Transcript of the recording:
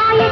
Charlie.